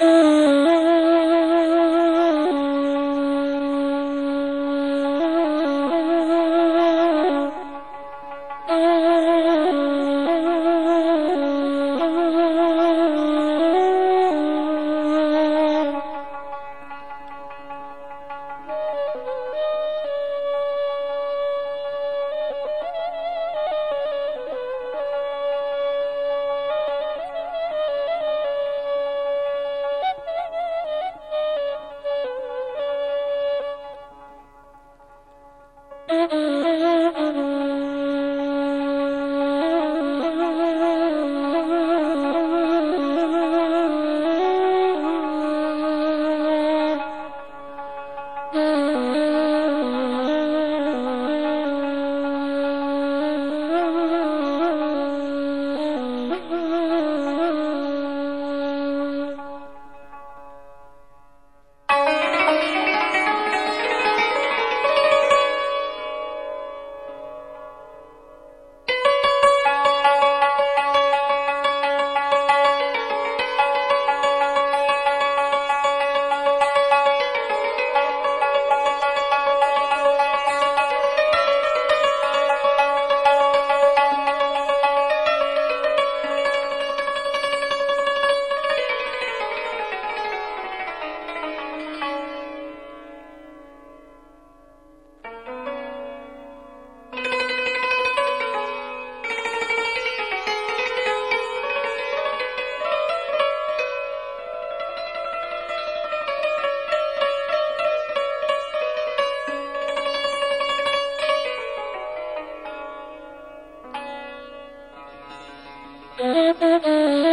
Mm. Mm-hmm.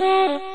Mm-hmm.